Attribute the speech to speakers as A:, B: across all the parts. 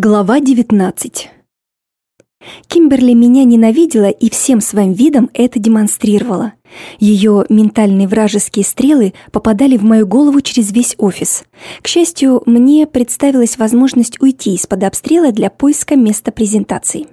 A: Глава 19 Кимберли меня ненавидела и всем своим видом это демонстрировала. Ее ментальные вражеские стрелы попадали в мою голову через весь офис. К счастью, мне представилась возможность уйти из-под обстрела для поиска места презентации.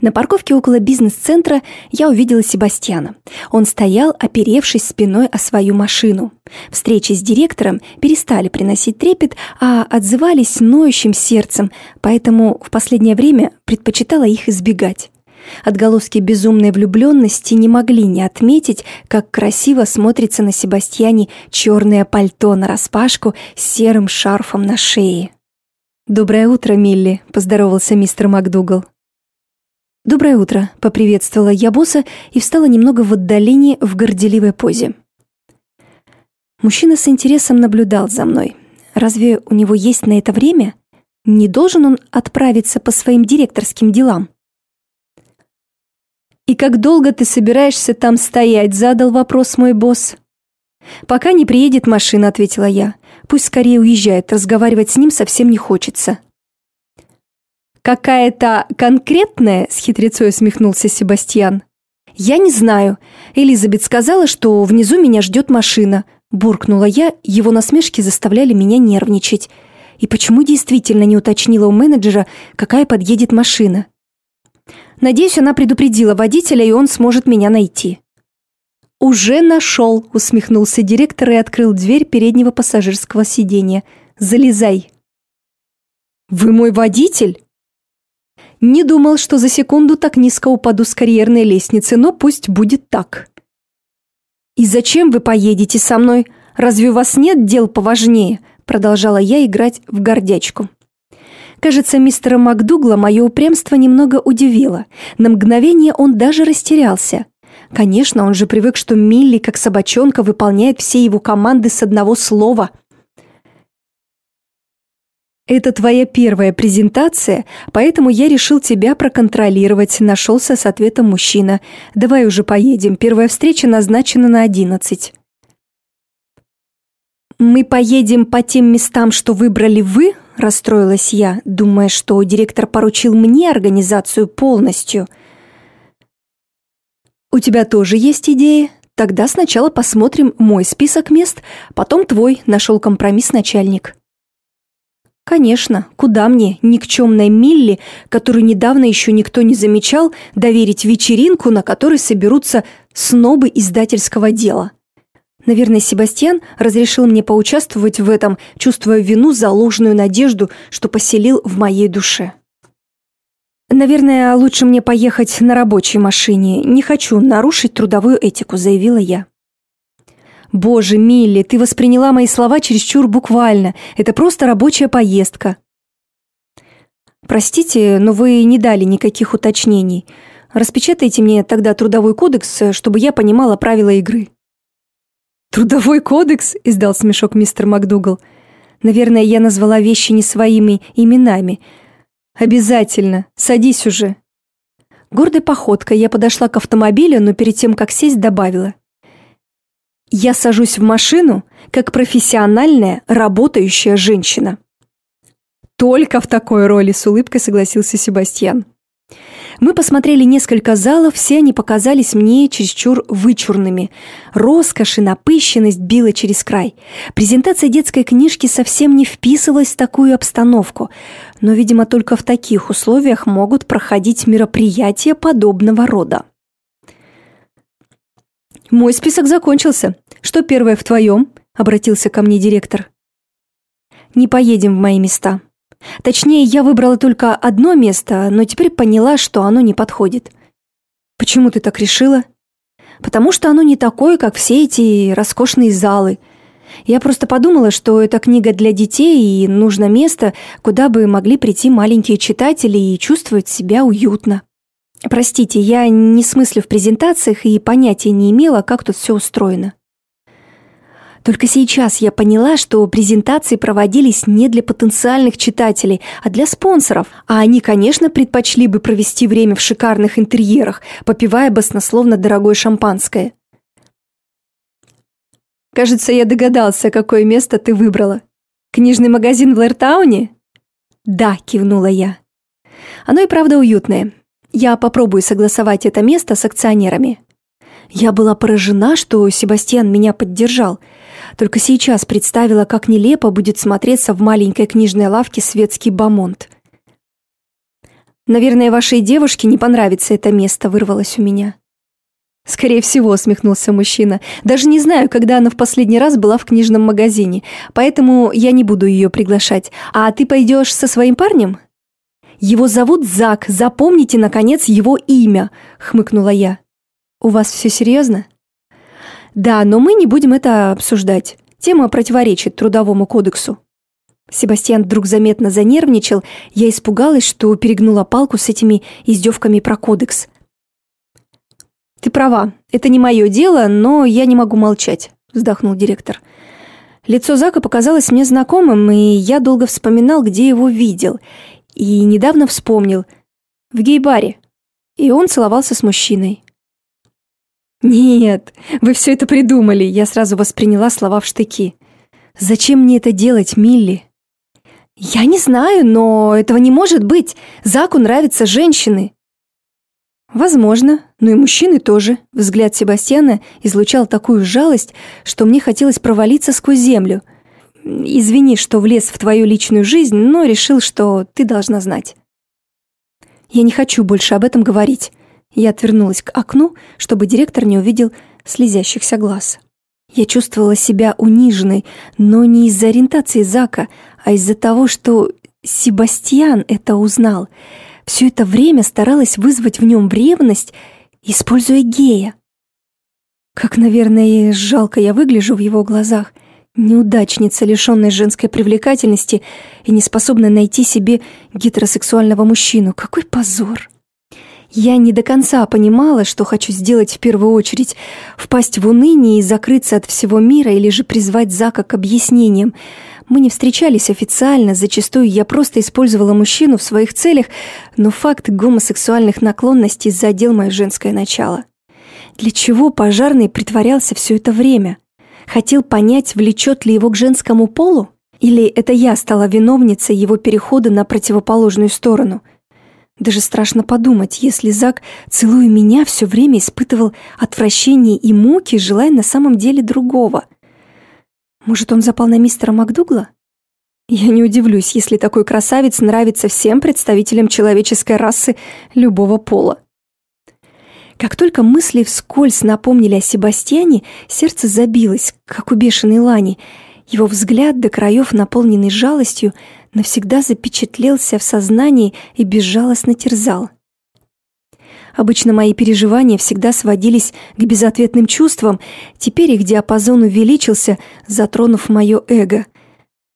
A: На парковке около бизнес-центра я увидела Себастьяна. Он стоял, оперевшись спиной о свою машину. Встречи с директором перестали приносить трепет, а отзывались ноющим сердцем, поэтому в последнее время предпочитала их избегать. Отголоски безумной влюбленности не могли не отметить, как красиво смотрится на Себастьяне черное пальто нараспашку с серым шарфом на шее. «Доброе утро, Милли», — поздоровался мистер МакДугал. «Доброе утро», — поприветствовала я босса и встала немного в отдалении в горделивой позе. Мужчина с интересом наблюдал за мной. Разве у него есть на это время? Не должен он отправиться по своим директорским делам? «И как долго ты собираешься там стоять?» — задал вопрос мой босс. «Пока не приедет машина», — ответила я. «Пусть скорее уезжает, разговаривать с ним совсем не хочется». «Какая-то конкретная?» — с хитрецой усмехнулся Себастьян. «Я не знаю. Элизабет сказала, что внизу меня ждет машина». Буркнула я, его насмешки заставляли меня нервничать. И почему действительно не уточнила у менеджера, какая подъедет машина? Надеюсь, она предупредила водителя, и он сможет меня найти. «Уже нашел», — усмехнулся директор и открыл дверь переднего пассажирского сиденья. «Залезай». «Вы мой водитель?» Не думал, что за секунду так низко упаду с карьерной лестницы, но пусть будет так. «И зачем вы поедете со мной? Разве у вас нет дел поважнее?» Продолжала я играть в гордячку. Кажется, мистера Макдугла мое упрямство немного удивило. На мгновение он даже растерялся. Конечно, он же привык, что Милли, как собачонка, выполняет все его команды с одного слова – это твоя первая презентация, поэтому я решил тебя проконтролировать, нашелся с ответом мужчина. Давай уже поедем, первая встреча назначена на одиннадцать. «Мы поедем по тем местам, что выбрали вы?» – расстроилась я, думая, что директор поручил мне организацию полностью. «У тебя тоже есть идеи? Тогда сначала посмотрим мой список мест, потом твой», – нашел компромисс начальник. Конечно, куда мне, никчемной Милли, которую недавно еще никто не замечал, доверить вечеринку, на которой соберутся снобы издательского дела? Наверное, Себастьян разрешил мне поучаствовать в этом, чувствуя вину за ложную надежду, что поселил в моей душе. «Наверное, лучше мне поехать на рабочей машине. Не хочу нарушить трудовую этику», — заявила я. «Боже, Милли, ты восприняла мои слова чересчур буквально. Это просто рабочая поездка». «Простите, но вы не дали никаких уточнений. Распечатайте мне тогда трудовой кодекс, чтобы я понимала правила игры». «Трудовой кодекс?» – издал смешок мистер МакДугал. «Наверное, я назвала вещи не своими именами. Обязательно. Садись уже». Гордой походкой я подошла к автомобилю, но перед тем, как сесть, добавила – я сажусь в машину, как профессиональная, работающая женщина. Только в такой роли с улыбкой согласился Себастьян. Мы посмотрели несколько залов, все они показались мне чересчур вычурными. Роскошь и напыщенность била через край. Презентация детской книжки совсем не вписывалась в такую обстановку, но, видимо, только в таких условиях могут проходить мероприятия подобного рода. «Мой список закончился. Что первое в твоем?» – обратился ко мне директор. «Не поедем в мои места. Точнее, я выбрала только одно место, но теперь поняла, что оно не подходит». «Почему ты так решила?» «Потому что оно не такое, как все эти роскошные залы. Я просто подумала, что это книга для детей, и нужно место, куда бы могли прийти маленькие читатели и чувствовать себя уютно». Простите, я не смыслю в презентациях и понятия не имела, как тут все устроено. Только сейчас я поняла, что презентации проводились не для потенциальных читателей, а для спонсоров, а они, конечно, предпочли бы провести время в шикарных интерьерах, попивая баснословно дорогое шампанское. Кажется, я догадался, какое место ты выбрала. Книжный магазин в Лэртауне? «Да», — кивнула я. «Оно и правда уютное. Я попробую согласовать это место с акционерами». Я была поражена, что Себастьян меня поддержал. Только сейчас представила, как нелепо будет смотреться в маленькой книжной лавке светский бамонт. «Наверное, вашей девушке не понравится это место», — вырвалось у меня. «Скорее всего», — усмехнулся мужчина. «Даже не знаю, когда она в последний раз была в книжном магазине, поэтому я не буду ее приглашать. А ты пойдешь со своим парнем?» «Его зовут Зак, запомните, наконец, его имя», — хмыкнула я. «У вас все серьезно?» «Да, но мы не будем это обсуждать. Тема противоречит Трудовому кодексу». Себастьян вдруг заметно занервничал, я испугалась, что перегнула палку с этими издевками про кодекс. «Ты права, это не мое дело, но я не могу молчать», — вздохнул директор. Лицо Зака показалось мне знакомым, и я долго вспоминал, где его видел. И недавно вспомнил. В гей-баре. И он целовался с мужчиной. «Нет, вы все это придумали», — я сразу восприняла слова в штыки. «Зачем мне это делать, Милли?» «Я не знаю, но этого не может быть. Заку нравятся женщины». Возможно, но и мужчины тоже. Взгляд Себастьяна излучал такую жалость, что мне хотелось провалиться сквозь землю. Извини, что влез в твою личную жизнь, но решил, что ты должна знать. Я не хочу больше об этом говорить. Я отвернулась к окну, чтобы директор не увидел слезящихся глаз. Я чувствовала себя униженной, но не из-за ориентации Зака, а из-за того, что Себастьян это узнал — все это время старалась вызвать в нем ревность, используя гея. Как, наверное, жалко я выгляжу в его глазах. Неудачница, лишенная женской привлекательности и не способная найти себе гетеросексуального мужчину. Какой позор! Я не до конца понимала, что хочу сделать в первую очередь — впасть в уныние и закрыться от всего мира или же призвать Зака к объяснениям — мы не встречались официально, зачастую я просто использовала мужчину в своих целях, но факт гомосексуальных наклонностей задел мое женское начало. Для чего пожарный притворялся все это время? Хотел понять, влечет ли его к женскому полу? Или это я стала виновницей его перехода на противоположную сторону? Даже страшно подумать, если Зак, целуя меня, все время испытывал отвращение и муки, желая на самом деле другого – может, он запал на мистера Макдугла? Я не удивлюсь, если такой красавец нравится всем представителям человеческой расы любого пола. Как только мысли вскользь напомнили о Себастьяне, сердце забилось, как у бешеной лани. Его взгляд, до краев наполненный жалостью, навсегда запечатлелся в сознании и безжалостно терзал. Обычно мои переживания всегда сводились к безответным чувствам, теперь их диапазон увеличился, затронув мое эго.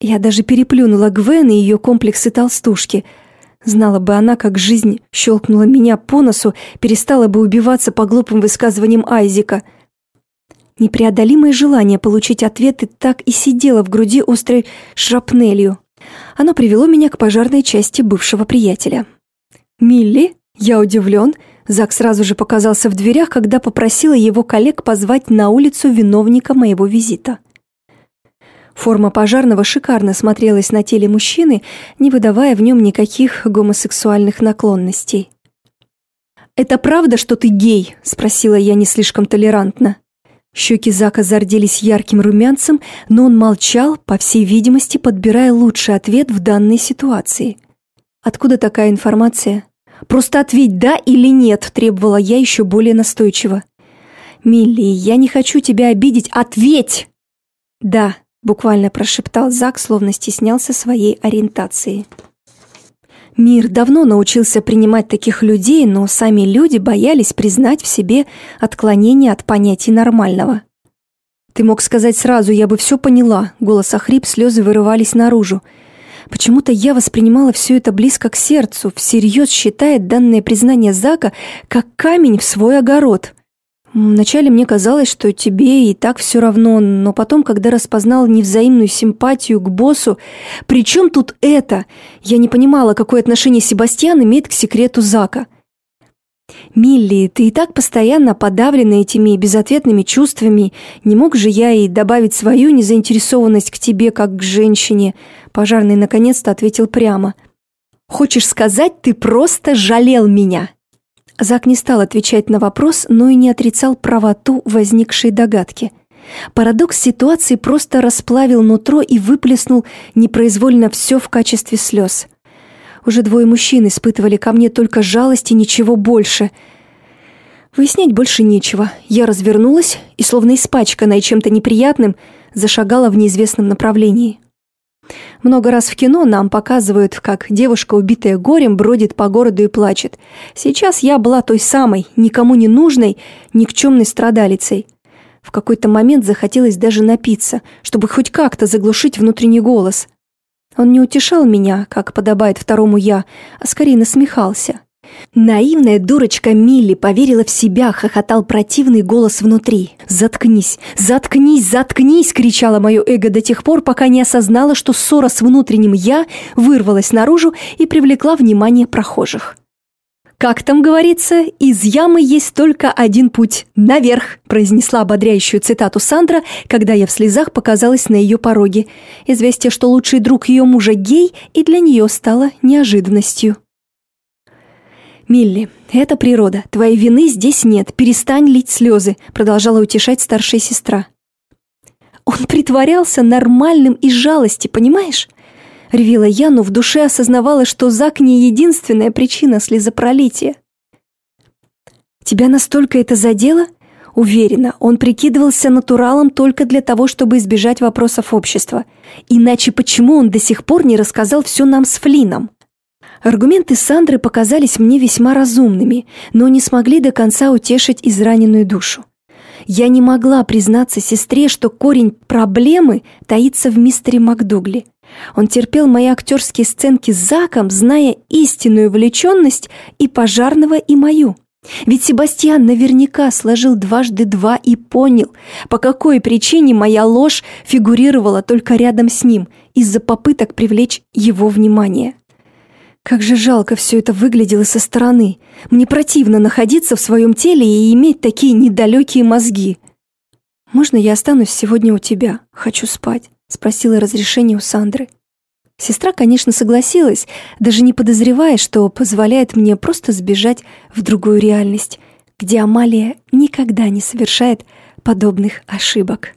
A: Я даже переплюнула Гвен и ее комплексы толстушки. Знала бы она, как жизнь щелкнула меня по носу, перестала бы убиваться по глупым высказываниям Айзика. Непреодолимое желание получить ответы так и сидело в груди острой шрапнелью. Оно привело меня к пожарной части бывшего приятеля. «Милли?» Я удивлен, Зак сразу же показался в дверях, когда попросила его коллег позвать на улицу виновника моего визита. Форма пожарного шикарно смотрелась на теле мужчины, не выдавая в нем никаких гомосексуальных наклонностей. «Это правда, что ты гей?» – спросила я не слишком толерантно. Щеки Зака зарделись ярким румянцем, но он молчал, по всей видимости, подбирая лучший ответ в данной ситуации. «Откуда такая информация?» Просто ответь «да» или «нет», требовала я еще более настойчиво. «Милли, я не хочу тебя обидеть, ответь!» «Да», — буквально прошептал Зак, словно стеснялся своей ориентации. Мир давно научился принимать таких людей, но сами люди боялись признать в себе отклонение от понятий нормального. «Ты мог сказать сразу, я бы все поняла», — голос охрип, слезы вырывались наружу. Почему-то я воспринимала все это близко к сердцу, всерьез считая данное признание Зака как камень в свой огород. Вначале мне казалось, что тебе и так все равно, но потом, когда распознал невзаимную симпатию к боссу, при чем тут это? Я не понимала, какое отношение Себастьян имеет к секрету Зака. «Милли, ты и так постоянно подавлена этими безответными чувствами. Не мог же я и добавить свою незаинтересованность к тебе, как к женщине?» Пожарный наконец-то ответил прямо. Хочешь сказать, ты просто жалел меня?» Зак не стал отвечать на вопрос, но и не отрицал правоту возникшей догадки. Парадокс ситуации просто расплавил нутро и выплеснул непроизвольно все в качестве слез. Уже двое мужчин испытывали ко мне только жалость и ничего больше. Выяснять больше нечего. Я развернулась и, словно испачканная чем-то неприятным, зашагала в неизвестном направлении. Много раз в кино нам показывают, как девушка, убитая горем, бродит по городу и плачет. Сейчас я была той самой, никому не нужной, никчемной страдалицей. В какой-то момент захотелось даже напиться, чтобы хоть как-то заглушить внутренний голос. Он не утешал меня, как подобает второму «я», а скорее насмехался. Наивная дурочка Милли поверила в себя, хохотал противный голос внутри. «Заткнись! Заткнись! Заткнись!» — кричало мое эго до тех пор, пока не осознала, что ссора с внутренним «я» вырвалась наружу и привлекла внимание прохожих. «Как там говорится, из ямы есть только один путь – наверх», произнесла ободряющую цитату Сандра, когда я в слезах показалась на ее пороге. Известие, что лучший друг ее мужа гей, и для нее стало неожиданностью. «Милли, это природа. Твоей вины здесь нет. Перестань лить слезы», — продолжала утешать старшая сестра. Он притворялся нормальным из жалости, понимаешь? Ревела я, но в душе осознавала, что Зак не единственная причина слезопролития. «Тебя настолько это задело?» Уверена, он прикидывался натуралом только для того, чтобы избежать вопросов общества. Иначе почему он до сих пор не рассказал все нам с Флином? Аргументы Сандры показались мне весьма разумными, но не смогли до конца утешить израненную душу. Я не могла признаться сестре, что корень проблемы таится в мистере МакДугли. Он терпел мои актерские сценки с Заком, зная истинную влеченность и пожарного, и мою. Ведь Себастьян наверняка сложил дважды два и понял, по какой причине моя ложь фигурировала только рядом с ним из-за попыток привлечь его внимание. Как же жалко все это выглядело со стороны. Мне противно находиться в своем теле и иметь такие недалекие мозги. «Можно я останусь сегодня у тебя? Хочу спать», — спросила разрешение у Сандры. Сестра, конечно, согласилась, даже не подозревая, что позволяет мне просто сбежать в другую реальность, где Амалия никогда не совершает подобных ошибок.